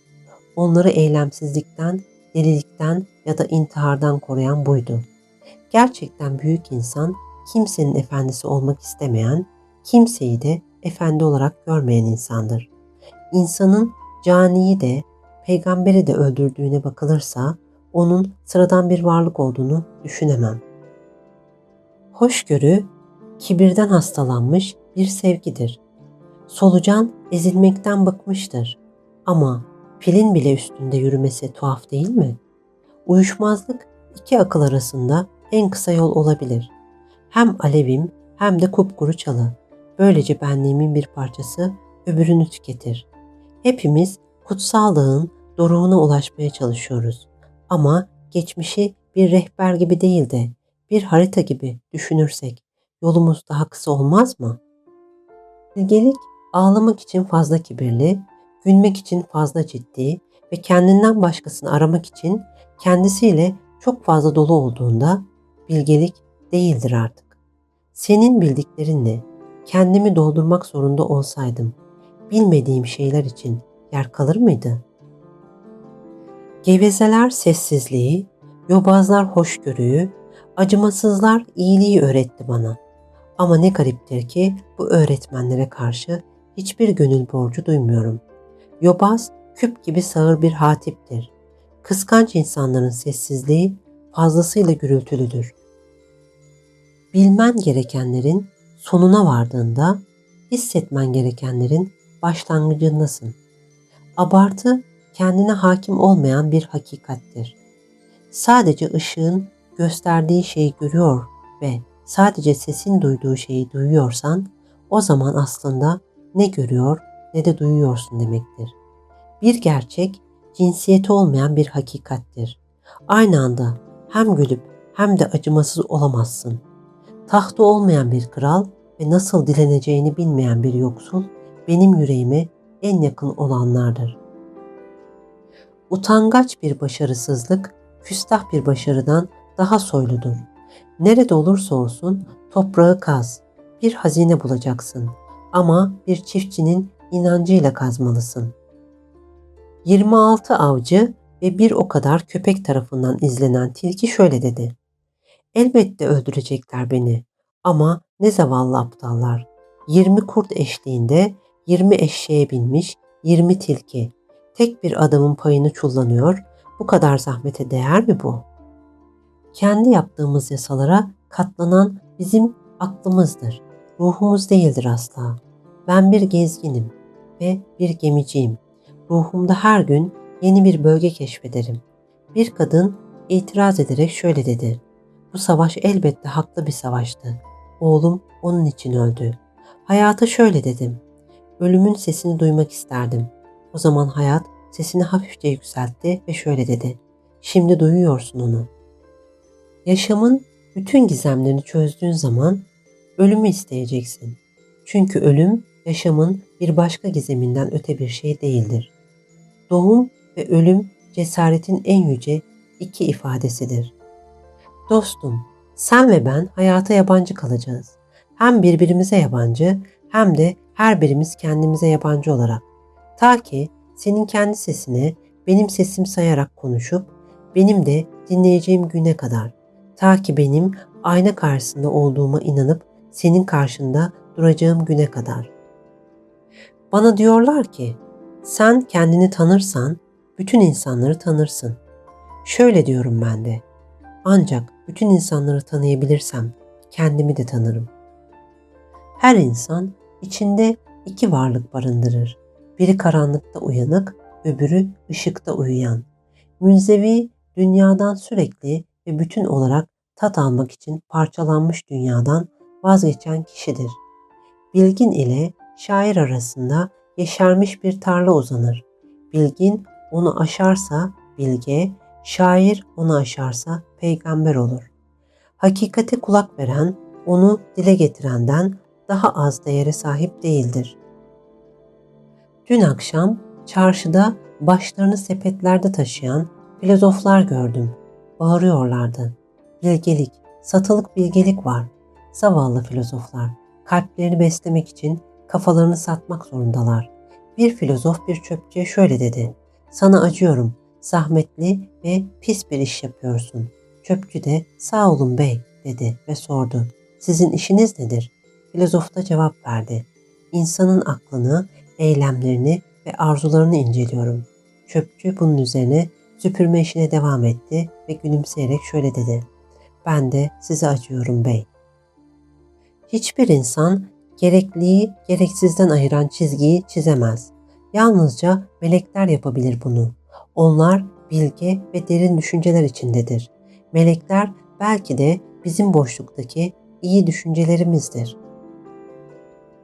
Onları eylemsizlikten, delilikten ya da intihardan koruyan buydu. Gerçekten büyük insan kimsenin efendisi olmak istemeyen, kimseyi de efendi olarak görmeyen insandır. İnsanın caniyi de, peygamberi de öldürdüğüne bakılırsa onun sıradan bir varlık olduğunu düşünemem. Hoşgörü, kibirden hastalanmış bir sevgidir. Solucan ezilmekten bıkmıştır. Ama filin bile üstünde yürümesi tuhaf değil mi? Uyuşmazlık iki akıl arasında en kısa yol olabilir. Hem alevim hem de kupkuru çalı. Böylece benliğimin bir parçası öbürünü tüketir. Hepimiz kutsallığın doruğuna ulaşmaya çalışıyoruz. Ama geçmişi bir rehber gibi değil de bir harita gibi düşünürsek yolumuz daha kısa olmaz mı? Bilgelik ağlamak için fazla kibirli, gülmek için fazla ciddi ve kendinden başkasını aramak için kendisiyle çok fazla dolu olduğunda bilgelik değildir artık. Senin bildiklerinle kendimi doldurmak zorunda olsaydım bilmediğim şeyler için yer kalır mıydı? Gevezeler sessizliği, yobazlar hoşgörüyü, acımasızlar iyiliği öğretti bana. Ama ne gariptir ki bu öğretmenlere karşı hiçbir gönül borcu duymuyorum. Yobaz küp gibi sağır bir hatiptir. Kıskanç insanların sessizliği fazlasıyla gürültülüdür. Bilmen gerekenlerin sonuna vardığında hissetmen gerekenlerin başlangıcındasın. Abartı kendine hakim olmayan bir hakikattir. Sadece ışığın gösterdiği şeyi görüyor ve sadece sesin duyduğu şeyi duyuyorsan o zaman aslında ne görüyor ne de duyuyorsun demektir. Bir gerçek cinsiyeti olmayan bir hakikattir. Aynı anda hem gülüp hem de acımasız olamazsın. Tahtı olmayan bir kral ve nasıl dileneceğini bilmeyen bir yoksul benim yüreğime en yakın olanlardır. Utangaç bir başarısızlık, küstah bir başarıdan daha soyludur. Nerede olursa olsun toprağı kaz, bir hazine bulacaksın ama bir çiftçinin inancıyla kazmalısın. 26 avcı ve bir o kadar köpek tarafından izlenen tilki şöyle dedi. Elbette öldürecekler beni ama ne zavallı aptallar. 20 kurt eşliğinde 20 eşeğe binmiş 20 tilki. Tek bir adamın payını çullanıyor. Bu kadar zahmete değer mi bu? Kendi yaptığımız yasalara katlanan bizim aklımızdır. Ruhumuz değildir asla. Ben bir gezginim ve bir gemiciyim. Ruhumda her gün yeni bir bölge keşfederim. Bir kadın itiraz ederek şöyle dedi. Bu savaş elbette haklı bir savaştı. Oğlum onun için öldü. Hayata şöyle dedim. Ölümün sesini duymak isterdim. O zaman hayat sesini hafifçe yükseltti ve şöyle dedi. Şimdi duyuyorsun onu. Yaşamın bütün gizemlerini çözdüğün zaman ölümü isteyeceksin. Çünkü ölüm yaşamın bir başka gizeminden öte bir şey değildir. Doğum ve ölüm cesaretin en yüce iki ifadesidir. Dostum, sen ve ben hayata yabancı kalacağız. Hem birbirimize yabancı hem de her birimiz kendimize yabancı olarak. Ta ki senin kendi sesine benim sesim sayarak konuşup benim de dinleyeceğim güne kadar. Ta ki benim ayna karşısında olduğuma inanıp senin karşında duracağım güne kadar. Bana diyorlar ki sen kendini tanırsan bütün insanları tanırsın. Şöyle diyorum ben de. Ancak bütün insanları tanıyabilirsem kendimi de tanırım. Her insan içinde iki varlık barındırır. Biri karanlıkta uyanık, öbürü ışıkta uyuyan. Münzevi dünyadan sürekli ve bütün olarak tat almak için parçalanmış dünyadan vazgeçen kişidir. Bilgin ile şair arasında yeşermiş bir tarla uzanır. Bilgin onu aşarsa bilge, şair onu aşarsa peygamber olur. Hakikate kulak veren, onu dile getirenden daha az değere sahip değildir. Dün akşam çarşıda başlarını sepetlerde taşıyan filozoflar gördüm. Bağırıyorlardı. Bilgelik, satılık bilgelik var. Zavallı filozoflar, kalplerini beslemek için kafalarını satmak zorundalar. Bir filozof bir çöpçüye şöyle dedi. Sana acıyorum, zahmetli ve pis bir iş yapıyorsun. Çöpçü de sağ olun bey dedi ve sordu. Sizin işiniz nedir? Filozof da cevap verdi. İnsanın aklını, eylemlerini ve arzularını inceliyorum. Çöpçü bunun üzerine süpürme işine devam etti ve gülümseyerek şöyle dedi. Ben de size acıyorum bey. Hiçbir insan gerekliyi gereksizden ayıran çizgiyi çizemez. Yalnızca melekler yapabilir bunu. Onlar bilge ve derin düşünceler içindedir. Melekler belki de bizim boşluktaki iyi düşüncelerimizdir.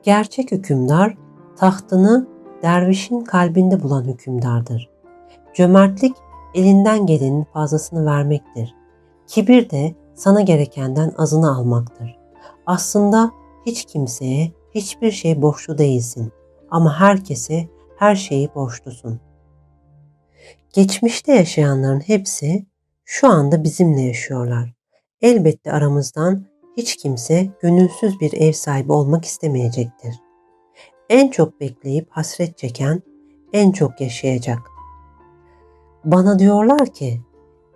Gerçek hükümdar tahtını dervişin kalbinde bulan hükümdardır. Cömertlik elinden gelenin fazlasını vermektir. Kibir de sana gerekenden azını almaktır. Aslında hiç kimseye hiçbir şey borçlu değilsin ama herkese her şeyi borçlusun. Geçmişte yaşayanların hepsi şu anda bizimle yaşıyorlar. Elbette aramızdan hiç kimse gönülsüz bir ev sahibi olmak istemeyecektir. En çok bekleyip hasret çeken en çok yaşayacak. Bana diyorlar ki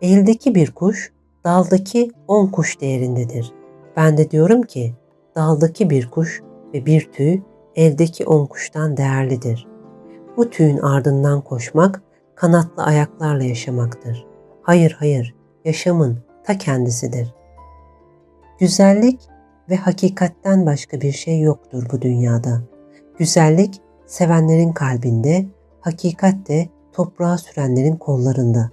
eldeki bir kuş daldaki on kuş değerindedir. Ben de diyorum ki daldaki bir kuş ve bir tüy eldeki on kuştan değerlidir. Bu tüyün ardından koşmak kanatlı ayaklarla yaşamaktır. Hayır hayır, yaşamın ta kendisidir. Güzellik ve hakikatten başka bir şey yoktur bu dünyada. Güzellik sevenlerin kalbinde, hakikat de toprağa sürenlerin kollarında.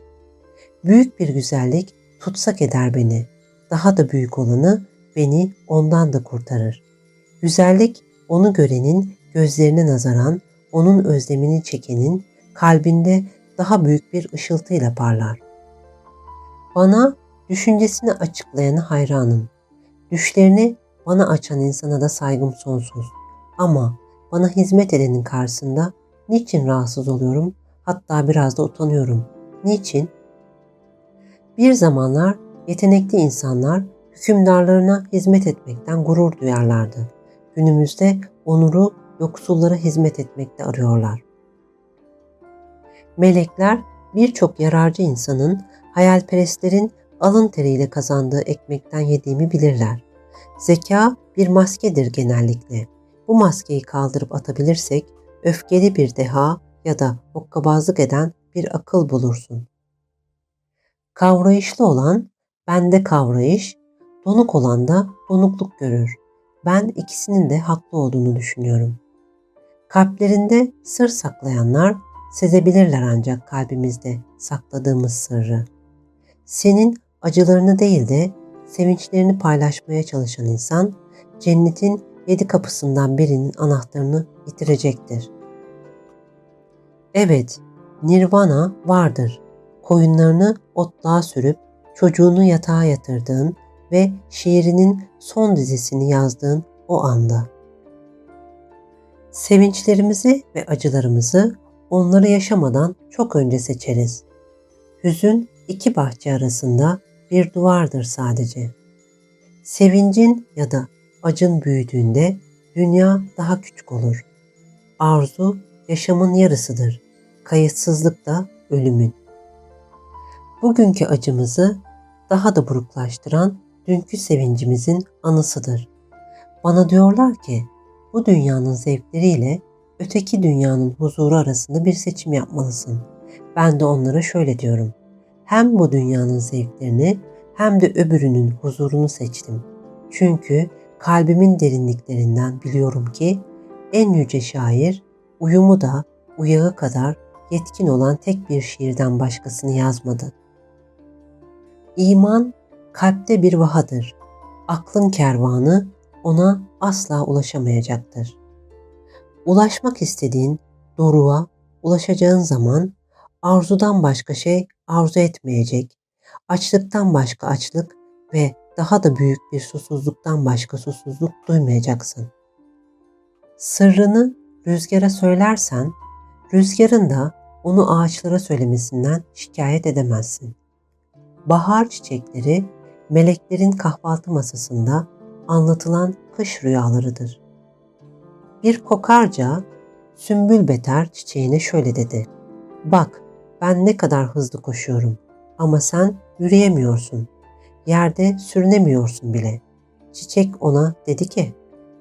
Büyük bir güzellik tutsak eder beni. Daha da büyük olanı beni ondan da kurtarır. Güzellik onu görenin gözlerine nazaran, onun özlemini çekenin kalbinde daha büyük bir ışıltıyla parlar. Bana düşüncesini açıklayana hayranım. Düşlerini bana açan insana da saygım sonsuz. Ama bana hizmet edenin karşısında niçin rahatsız oluyorum? Hatta biraz da utanıyorum. Niçin? Bir zamanlar yetenekli insanlar hükümdarlarına hizmet etmekten gurur duyarlardı. Günümüzde onuru yoksullara hizmet etmekte arıyorlar. Melekler birçok yararcı insanın hayalperestlerin alın teriyle kazandığı ekmekten yediğimi bilirler. Zeka bir maskedir genellikle. Bu maskeyi kaldırıp atabilirsek öfkeli bir deha ya da hokkabazlık eden bir akıl bulursun. Kavrayışlı olan bende kavrayış, donuk olan da donukluk görür. Ben ikisinin de haklı olduğunu düşünüyorum. Kalplerinde sır saklayanlar sezebilirler ancak kalbimizde sakladığımız sırrı. Senin acılarını değil de sevinçlerini paylaşmaya çalışan insan cennetin yedi kapısından birinin anahtarını bitirecektir. Evet, nirvana vardır. Koyunlarını otluğa sürüp çocuğunu yatağa yatırdığın ve şiirinin son dizisini yazdığın o anda. Sevinçlerimizi ve acılarımızı onları yaşamadan çok önce seçeriz. Hüzün iki bahçe arasında bir duvardır sadece. Sevincin ya da acın büyüdüğünde dünya daha küçük olur. Arzu yaşamın yarısıdır. Kayıtsızlık da ölümün. Bugünkü acımızı daha da buruklaştıran dünkü sevincimizin anısıdır. Bana diyorlar ki bu dünyanın zevkleriyle öteki dünyanın huzuru arasında bir seçim yapmalısın. Ben de onlara şöyle diyorum. Hem bu dünyanın zevklerini hem de öbürünün huzurunu seçtim. Çünkü kalbimin derinliklerinden biliyorum ki en yüce şair uyumu da uyağı kadar yetkin olan tek bir şiirden başkasını yazmadı. İman kalpte bir vahadır. Aklın kervanı ona asla ulaşamayacaktır. Ulaşmak istediğin doruğa ulaşacağın zaman arzudan başka şey arzu etmeyecek, açlıktan başka açlık ve daha da büyük bir susuzluktan başka susuzluk duymayacaksın. Sırrını rüzgara söylersen, rüzgarın da onu ağaçlara söylemesinden şikayet edemezsin. Bahar çiçekleri meleklerin kahvaltı masasında anlatılan kış rüyalarıdır. Bir kokarca sümbül beter çiçeğine şöyle dedi. Bak ben ne kadar hızlı koşuyorum ama sen yürüyemiyorsun. Yerde sürünemiyorsun bile. Çiçek ona dedi ki,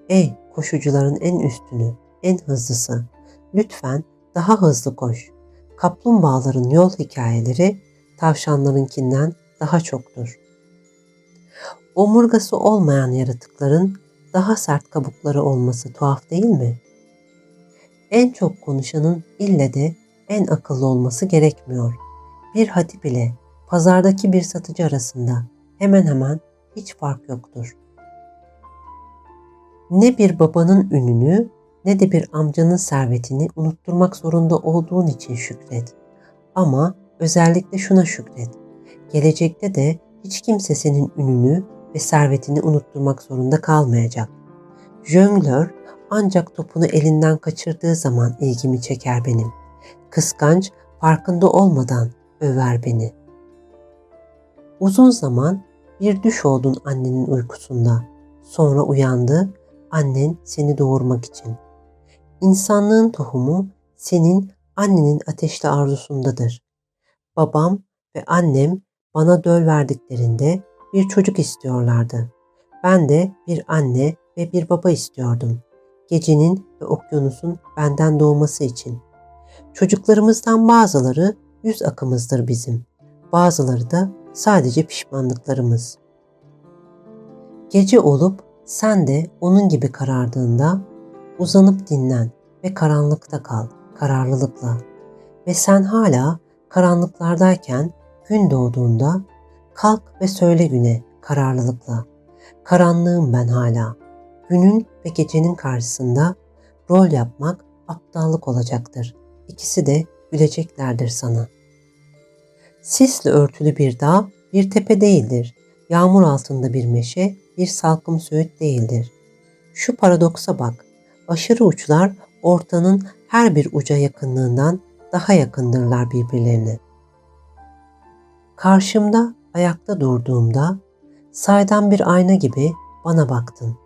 ey koşucuların en üstünü, en hızlısı, lütfen daha hızlı koş. Kaplumbağaların yol hikayeleri tavşanlarınkinden daha çoktur. Omurgası olmayan yaratıkların daha sert kabukları olması tuhaf değil mi? En çok konuşanın ille de en akıllı olması gerekmiyor. Bir hatip ile pazardaki bir satıcı arasında hemen hemen hiç fark yoktur. Ne bir babanın ününü ne de bir amcanın servetini unutturmak zorunda olduğun için şükret. Ama özellikle şuna şükret. Gelecekte de hiç kimse senin ününü ve servetini unutturmak zorunda kalmayacak. Jönglör ancak topunu elinden kaçırdığı zaman ilgimi çeker benim. Kıskanç farkında olmadan över beni. Uzun zaman bir düş oldun annenin uykusunda. Sonra uyandı annen seni doğurmak için. İnsanlığın tohumu senin annenin ateşli arzusundadır. Babam ve annem bana döl verdiklerinde bir çocuk istiyorlardı. Ben de bir anne ve bir baba istiyordum. Gecenin ve okyanusun benden doğması için. Çocuklarımızdan bazıları yüz akımızdır bizim. Bazıları da sadece pişmanlıklarımız. Gece olup sen de onun gibi karardığında uzanıp dinlen ve karanlıkta kal kararlılıkla. Ve sen hala karanlıklardayken gün doğduğunda kalk ve söyle güne kararlılıkla. Karanlığım ben hala. Günün ve gecenin karşısında rol yapmak aptallık olacaktır. İkisi de güleceklerdir sana. Sisle örtülü bir dağ bir tepe değildir. Yağmur altında bir meşe bir salkım söğüt değildir. Şu paradoksa bak. Aşırı uçlar ortanın her bir uca yakınlığından daha yakındırlar birbirlerine. Karşımda ayakta durduğumda saydan bir ayna gibi bana baktın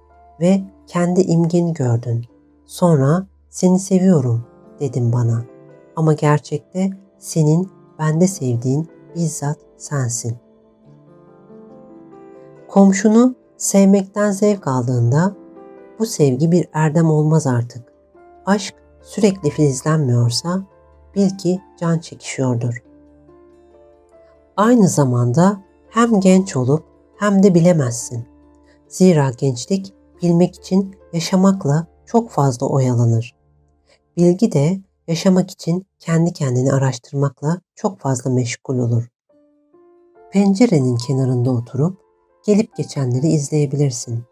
ve kendi imgeni gördün. Sonra seni seviyorum dedim bana. Ama gerçekte senin bende sevdiğin bizzat sensin. Komşunu sevmekten zevk aldığında bu sevgi bir erdem olmaz artık. Aşk sürekli filizlenmiyorsa bil ki can çekişiyordur. Aynı zamanda hem genç olup hem de bilemezsin. Zira gençlik bilmek için yaşamakla çok fazla oyalanır. Bilgi de yaşamak için kendi kendini araştırmakla çok fazla meşgul olur. Pencerenin kenarında oturup gelip geçenleri izleyebilirsin.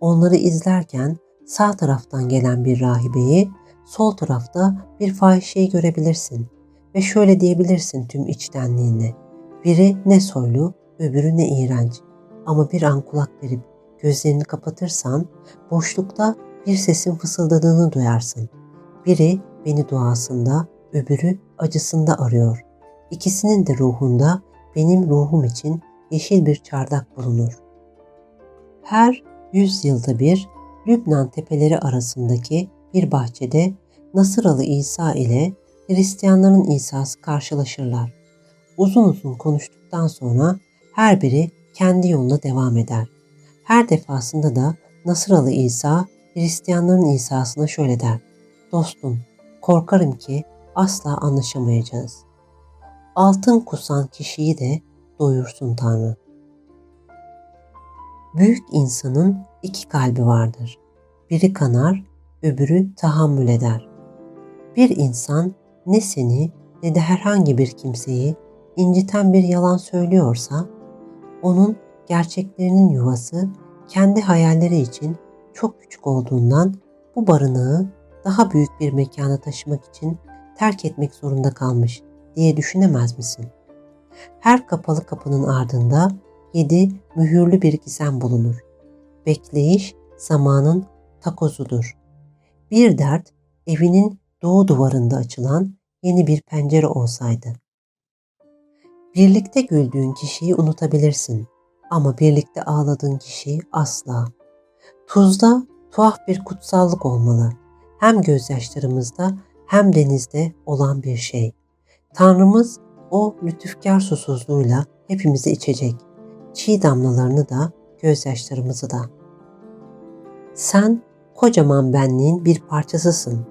Onları izlerken sağ taraftan gelen bir rahibeyi, sol tarafta bir fahişeyi görebilirsin ve şöyle diyebilirsin tüm içtenliğinle. Biri ne soylu, öbürü ne iğrenç. Ama bir an kulak verip gözlerini kapatırsan boşlukta bir sesin fısıldadığını duyarsın. Biri beni duasında, öbürü acısında arıyor. İkisinin de ruhunda benim ruhum için yeşil bir çardak bulunur. Her yüz yılda bir Lübnan tepeleri arasındaki bir bahçede Nasıralı İsa ile Hristiyanların İsa'sı karşılaşırlar. Uzun uzun konuştuktan sonra her biri kendi yoluna devam eder. Her defasında da Nasıralı İsa Hristiyanların İsa'sına şöyle der. Dostum, korkarım ki asla anlaşamayacağız. Altın kusan kişiyi de doyursun Tanrı. Büyük insanın iki kalbi vardır. Biri kanar, öbürü tahammül eder. Bir insan ne seni ne de herhangi bir kimseyi inciten bir yalan söylüyorsa, onun gerçeklerinin yuvası kendi hayalleri için çok küçük olduğundan bu barınağı daha büyük bir mekana taşımak için terk etmek zorunda kalmış diye düşünemez misin? Her kapalı kapının ardında yedi mühürlü bir gizem bulunur. Bekleyiş zamanın takozudur. Bir dert evinin doğu duvarında açılan yeni bir pencere olsaydı. Birlikte güldüğün kişiyi unutabilirsin ama birlikte ağladığın kişiyi asla. Tuzda tuhaf bir kutsallık olmalı. Hem gözyaşlarımızda hem denizde olan bir şey. Tanrımız o lütufkar susuzluğuyla hepimizi içecek. Çiğ damlalarını da, gözyaşlarımızı da. Sen kocaman benliğin bir parçasısın.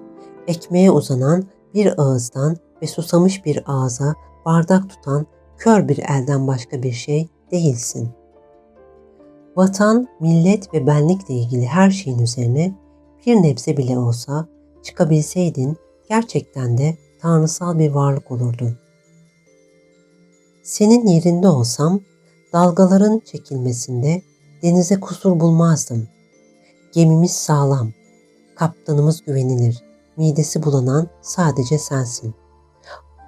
Ekmeğe uzanan bir ağızdan ve susamış bir ağza bardak tutan kör bir elden başka bir şey değilsin. Vatan, millet ve benlikle ilgili her şeyin üzerine bir nebze bile olsa çıkabilseydin gerçekten de tanrısal bir varlık olurdun. Senin yerinde olsam dalgaların çekilmesinde denize kusur bulmazdım. Gemimiz sağlam, kaptanımız güvenilir, midesi bulanan sadece sensin.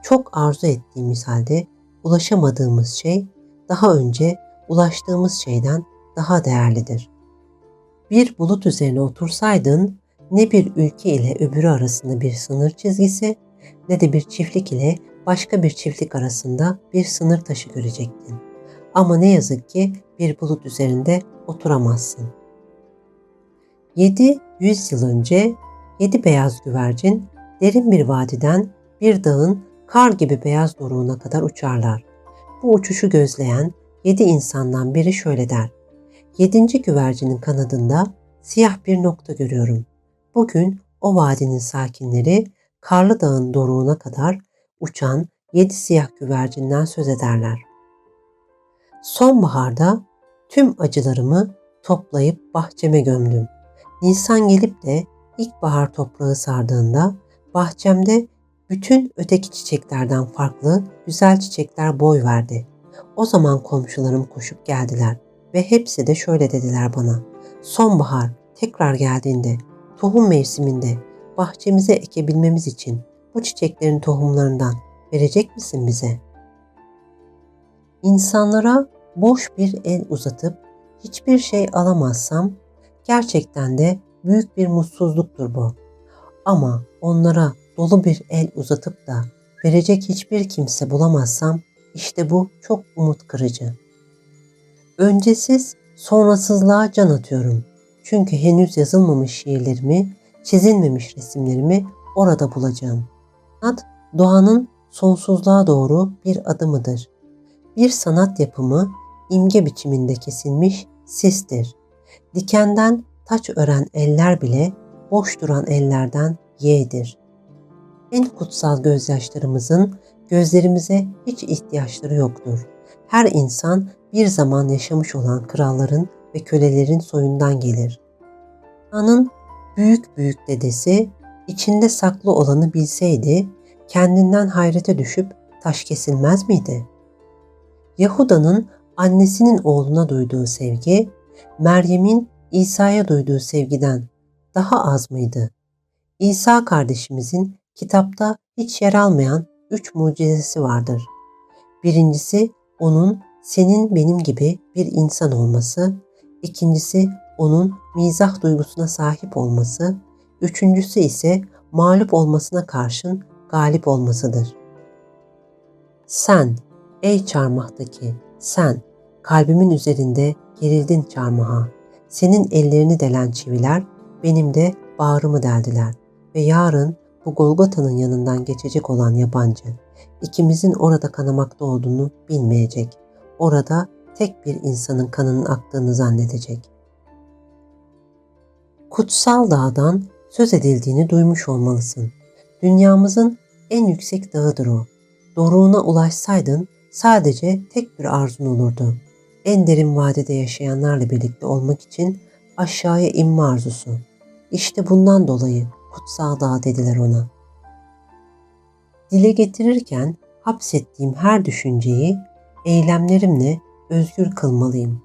Çok arzu ettiğimiz halde ulaşamadığımız şey daha önce ulaştığımız şeyden daha değerlidir. Bir bulut üzerine otursaydın ne bir ülke ile öbürü arasında bir sınır çizgisi ne de bir çiftlik ile başka bir çiftlik arasında bir sınır taşı görecektin. Ama ne yazık ki bir bulut üzerinde oturamazsın. 700 yıl önce yedi beyaz güvercin derin bir vadiden bir dağın kar gibi beyaz doruğuna kadar uçarlar. Bu uçuşu gözleyen yedi insandan biri şöyle der. Yedinci güvercinin kanadında siyah bir nokta görüyorum. Bugün o vadinin sakinleri Karlı Dağın doruğuna kadar uçan yedi siyah güvercinden söz ederler. Sonbaharda tüm acılarımı toplayıp bahçeme gömdüm. Nisan gelip de ilkbahar toprağı sardığında bahçemde bütün öteki çiçeklerden farklı güzel çiçekler boy verdi. O zaman komşularım koşup geldiler ve hepsi de şöyle dediler bana. Sonbahar tekrar geldiğinde, tohum mevsiminde bahçemize ekebilmemiz için bu çiçeklerin tohumlarından verecek misin bize? İnsanlara boş bir el uzatıp hiçbir şey alamazsam gerçekten de büyük bir mutsuzluktur bu. Ama onlara dolu bir el uzatıp da verecek hiçbir kimse bulamazsam işte bu çok umut kırıcı. Öncesiz sonrasızlığa can atıyorum. Çünkü henüz yazılmamış şiirlerimi, çizilmemiş resimlerimi orada bulacağım. Sanat doğanın sonsuzluğa doğru bir adımıdır. Bir sanat yapımı imge biçiminde kesilmiş sistir. Dikenden taç ören eller bile boş duran ellerden yeğdir. En kutsal gözyaşlarımızın gözlerimize hiç ihtiyaçları yoktur. Her insan bir zaman yaşamış olan kralların ve kölelerin soyundan gelir. Anın büyük büyük dedesi içinde saklı olanı bilseydi kendinden hayrete düşüp taş kesilmez miydi? Yahuda'nın annesinin oğluna duyduğu sevgi, Meryem'in İsa'ya duyduğu sevgiden daha az mıydı? İsa kardeşimizin kitapta hiç yer almayan üç mucizesi vardır. Birincisi onun senin benim gibi bir insan olması, ikincisi onun mizah duygusuna sahip olması, üçüncüsü ise mağlup olmasına karşın galip olmasıdır. Sen, ey çarmıhtaki, sen, kalbimin üzerinde gerildin çarmıha. Senin ellerini delen çiviler benim de bağrımı deldiler ve yarın bu Golgota'nın yanından geçecek olan yabancı, ikimizin orada kanamakta olduğunu bilmeyecek. Orada tek bir insanın kanının aktığını zannedecek. Kutsal dağdan söz edildiğini duymuş olmalısın. Dünyamızın en yüksek dağıdır o. Doruğuna ulaşsaydın sadece tek bir arzun olurdu. En derin vadede yaşayanlarla birlikte olmak için aşağıya inme arzusu. İşte bundan dolayı kutsal dağ dediler ona. Dile getirirken hapsettiğim her düşünceyi eylemlerimle özgür kılmalıyım.